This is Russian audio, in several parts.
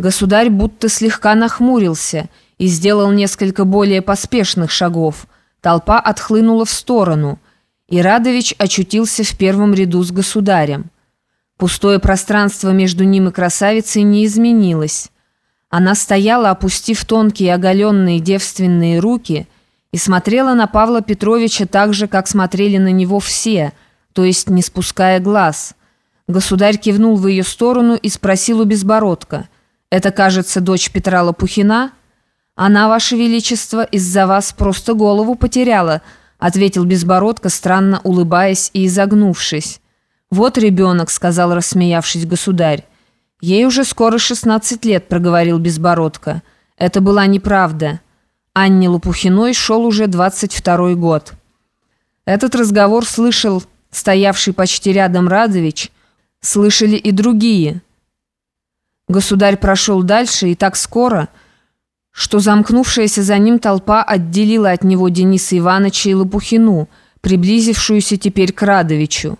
Государь будто слегка нахмурился и сделал несколько более поспешных шагов. Толпа отхлынула в сторону, и Радович очутился в первом ряду с государем. Пустое пространство между ним и красавицей не изменилось. Она стояла, опустив тонкие оголенные девственные руки, и смотрела на Павла Петровича так же, как смотрели на него все, то есть не спуская глаз. Государь кивнул в ее сторону и спросил у Безбородка – «Это, кажется, дочь Петра Лопухина?» «Она, Ваше Величество, из-за вас просто голову потеряла», ответил Безбородко, странно улыбаясь и изогнувшись. «Вот ребенок», — сказал, рассмеявшись государь. «Ей уже скоро 16 лет», — проговорил Безбородко. Это была неправда. Анне Лопухиной шел уже 22 год. Этот разговор слышал стоявший почти рядом Радович, слышали и другие — Государь прошел дальше и так скоро, что замкнувшаяся за ним толпа отделила от него Дениса Ивановича и Лопухину, приблизившуюся теперь к Радовичу.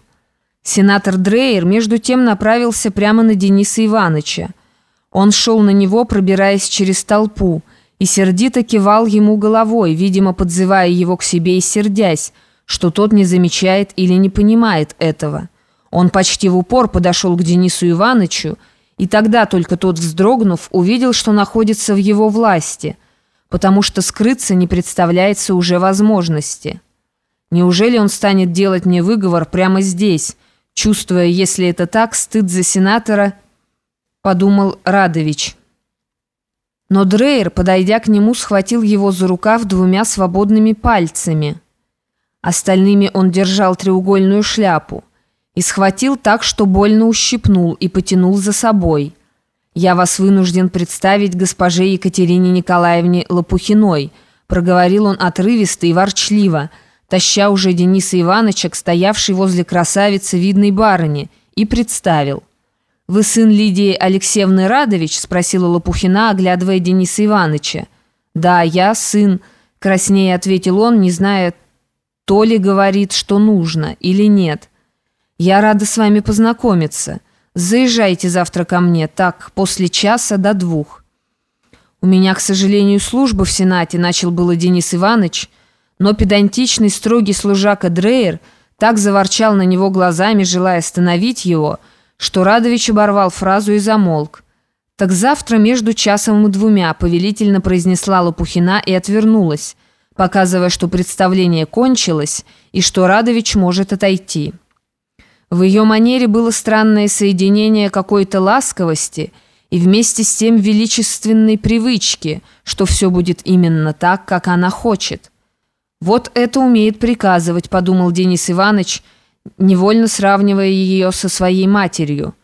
Сенатор Дрейер между тем направился прямо на Дениса Ивановича. Он шел на него, пробираясь через толпу, и сердито кивал ему головой, видимо, подзывая его к себе и сердясь, что тот не замечает или не понимает этого. Он почти в упор подошел к Денису Ивановичу и тогда только тот, вздрогнув, увидел, что находится в его власти, потому что скрыться не представляется уже возможности. Неужели он станет делать мне выговор прямо здесь, чувствуя, если это так, стыд за сенатора, подумал Радович. Но Дрейер, подойдя к нему, схватил его за рукав двумя свободными пальцами. Остальными он держал треугольную шляпу и схватил так, что больно ущипнул и потянул за собой. «Я вас вынужден представить госпоже Екатерине Николаевне Лопухиной», проговорил он отрывисто и ворчливо, таща уже Дениса Ивановича к стоявшей возле красавицы видной барыни, и представил. «Вы сын Лидии Алексеевны Радович?» спросила Лопухина, оглядывая Дениса Ивановича. «Да, я сын», краснее ответил он, не зная, то ли говорит, что нужно, или нет. «Я рада с вами познакомиться. Заезжайте завтра ко мне, так, после часа до двух». «У меня, к сожалению, служба в Сенате», — начал было Денис Иванович, но педантичный, строгий служака Дрейер так заворчал на него глазами, желая остановить его, что Радович оборвал фразу и замолк. «Так завтра между часом и двумя», — повелительно произнесла Лопухина и отвернулась, показывая, что представление кончилось и что Радович может отойти. В ее манере было странное соединение какой-то ласковости и вместе с тем величественной привычки, что все будет именно так, как она хочет. «Вот это умеет приказывать», — подумал Денис Иванович, невольно сравнивая ее со своей матерью.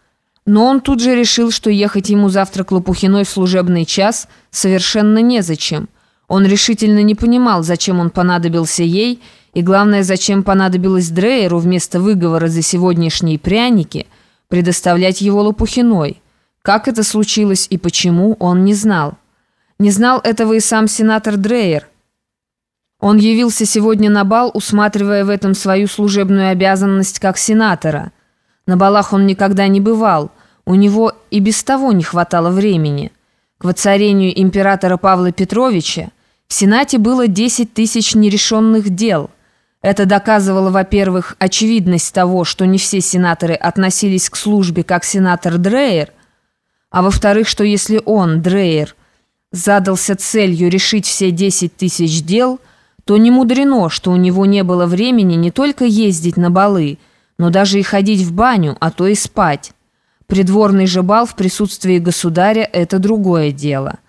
Но он тут же решил, что ехать ему завтра к Лопухиной в служебный час совершенно незачем. Он решительно не понимал, зачем он понадобился ей, и главное, зачем понадобилось Дрейеру вместо выговора за сегодняшние пряники предоставлять его Лопухиной? Как это случилось и почему, он не знал. Не знал этого и сам сенатор Дрейер. Он явился сегодня на бал, усматривая в этом свою служебную обязанность как сенатора. На балах он никогда не бывал, у него и без того не хватало времени. К воцарению императора Павла Петровича в Сенате было 10 тысяч нерешенных дел – это доказывало, во-первых, очевидность того, что не все сенаторы относились к службе как сенатор Дрейер, а во-вторых, что если он, Дрейер, задался целью решить все 10 тысяч дел, то не мудрено, что у него не было времени не только ездить на балы, но даже и ходить в баню, а то и спать. Придворный же бал в присутствии государя – это другое дело –